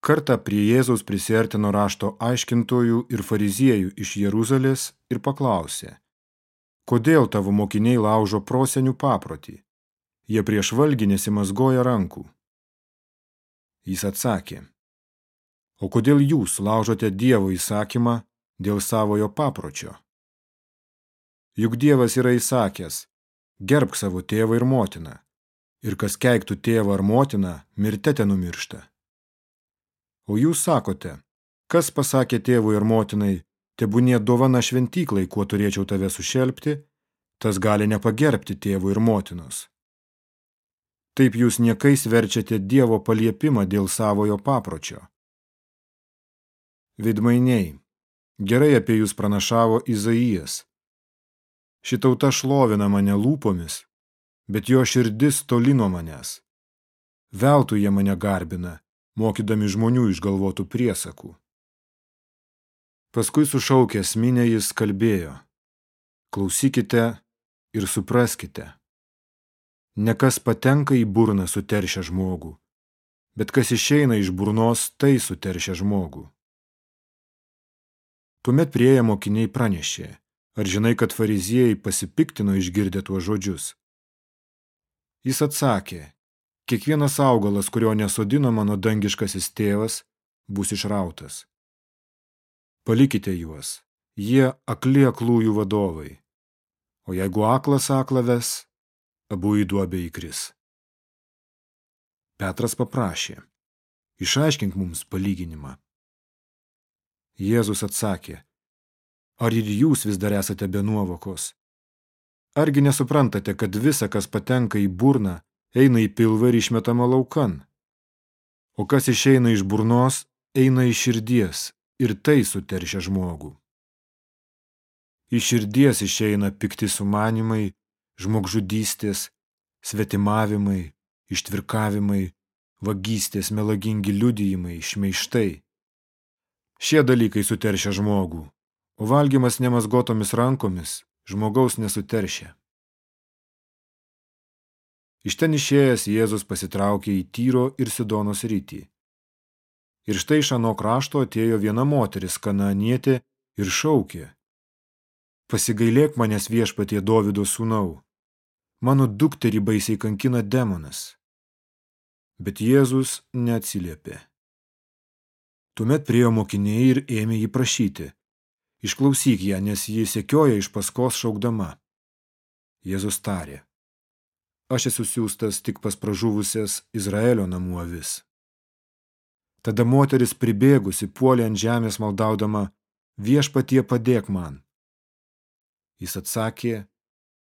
Kartą prie Jėzaus prisiertino rašto aiškintojų ir fariziejų iš Jeruzalės ir paklausė, kodėl tavo mokiniai laužo prosenių paprotį? Jie prieš valgį nesimazgoja rankų. Jis atsakė, o kodėl jūs laužote Dievo įsakymą dėl savojo papročio? Juk Dievas yra įsakęs, gerbk savo tėvą ir motiną, ir kas keiktų tėvą ar motiną, mirte ten numiršta. O jūs sakote, kas pasakė tėvui ir motinai, tebūnie dovana šventyklai, kuo turėčiau tave sušelbti, tas gali nepagerbti tėvų ir motinos. Taip jūs niekais verčiate Dievo paliepimą dėl savojo papročio. Vidmainiai, gerai apie jūs pranašavo Izaijas. Šitauta šlovina mane lūpomis, bet jo širdis toli nuo manęs. Veltui jie mane garbina, mokydami žmonių išgalvotų priesakų. Paskui sušaukęs minę jis kalbėjo. Klausykite ir supraskite. Ne kas patenka į burną suteršia žmogų, bet kas išeina iš burnos, tai suteršia žmogų. Tuomet prieję mokiniai pranešė, ar žinai, kad fariziejai pasipiktino išgirdę tuos žodžius. Jis atsakė, kiekvienas augalas, kurio nesodino mano dangiškasis tėvas, bus išrautas. Palikite juos, jie akli aklųjų vadovai. O jeigu aklas aklą ves, abu į duobę įkris. Petras paprašė, išaiškink mums palyginimą. Jėzus atsakė, ar ir jūs vis dar esate be nuovokos? Argi nesuprantate, kad visa, kas patenka į burną, eina į pilvą ir išmetama laukan? O kas išeina iš burnos, eina iš širdies ir tai suteršia žmogų. Iš širdies išeina pikti sumanimai, žmogžudystės, svetimavimai, ištvirkavimai, vagystės, melagingi liudijimai, šmeištai. Šie dalykai suteršia žmogų, o valgymas nemazgotomis rankomis žmogaus nesuteršia. Iš ten išėjęs Jėzus pasitraukė į Tyro ir Sidonos rytį. Ir štai iš ano krašto atėjo viena moteris, kananietė, ir šaukė. Pasigailėk manęs viešpatie Dovido sūnau. Mano dukterį baisiai kankina demonas. Bet Jėzus neatsiliepė. Tuomet priejo mokiniai ir ėmė jį prašyti. Išklausyk ją, nes ji sekioja iš paskos šaukdama. Jėzus tarė. Aš esu siūstas tik pas pražuvusias Izraelio namų avis. Tada moteris pribėgusi puolė ant žemės maldaudama, viešpatie padėk man. Jis atsakė,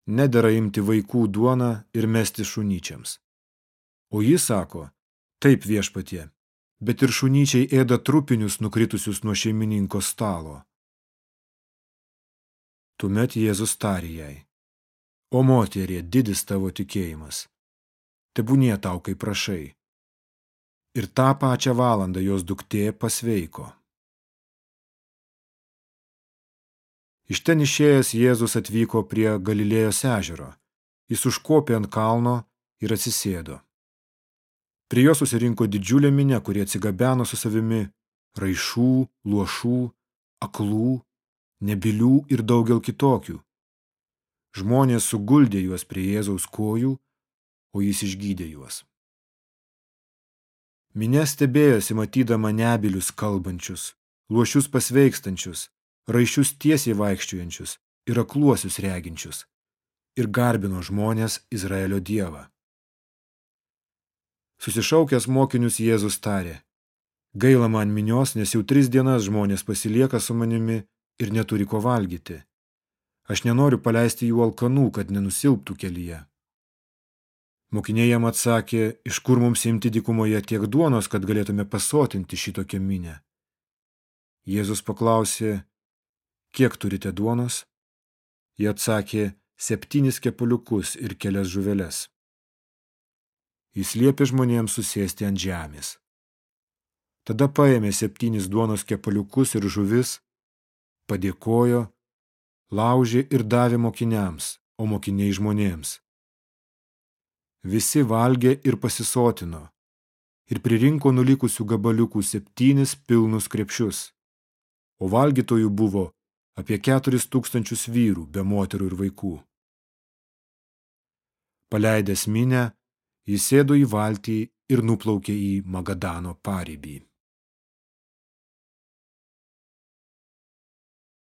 nedėra imti vaikų duoną ir mesti šunyčiams. O jis sako, taip viešpatie, bet ir šunyčiai ėda trupinius nukritusius nuo šeimininko stalo. Tuomet Jėzus tarė jai, o moterie, didis tavo tikėjimas, tebūnie tau, kaip prašai. Ir tą pačią valandą jos duktė pasveiko. Iš ten išėjęs Jėzus atvyko prie Galilėjos ežero. Jis užkopė ant kalno ir atsisėdo. Prie jo susirinko didžiulė minė, kurie atsigabeno su savimi raišų, luošų, aklų nebilių ir daugel kitokių. Žmonės suguldė juos prie Jėzaus kojų, o jis išgydė juos. Minė stebėjosi matydama nebilius kalbančius, luošius pasveikstančius, raišius tiesiai vaikščiojančius ir akluosius reginčius ir garbino žmonės Izraelio dievą. Susišaukęs mokinius Jėzus tarė, gaila man minios, nes jau tris dienas žmonės pasilieka su manimi ir neturi ko valgyti. Aš nenoriu paleisti jų alkanų, kad nenusilptų kelyje. Mokiniai jam atsakė, iš kur mums imti dykumoje tiek duonos, kad galėtume pasotinti šitokią minę. Jėzus paklausė, kiek turite duonos? Jie atsakė, septynis kepuliukus ir kelias žuveles. Jis liepė žmonėms susėsti ant žemės. Tada paėmė septynis duonos kepaliukus ir žuvis, padėkojo, laužė ir davė mokiniams, o mokiniai žmonėms. Visi valgė ir pasisotino, ir pririnko nulikusių gabaliukų septynis pilnus krepšius, o valgytojų buvo apie keturis tūkstančius vyrų be moterų ir vaikų. Paleidęs minę, jis sėdo į valtį ir nuplaukė į Magadano paribį.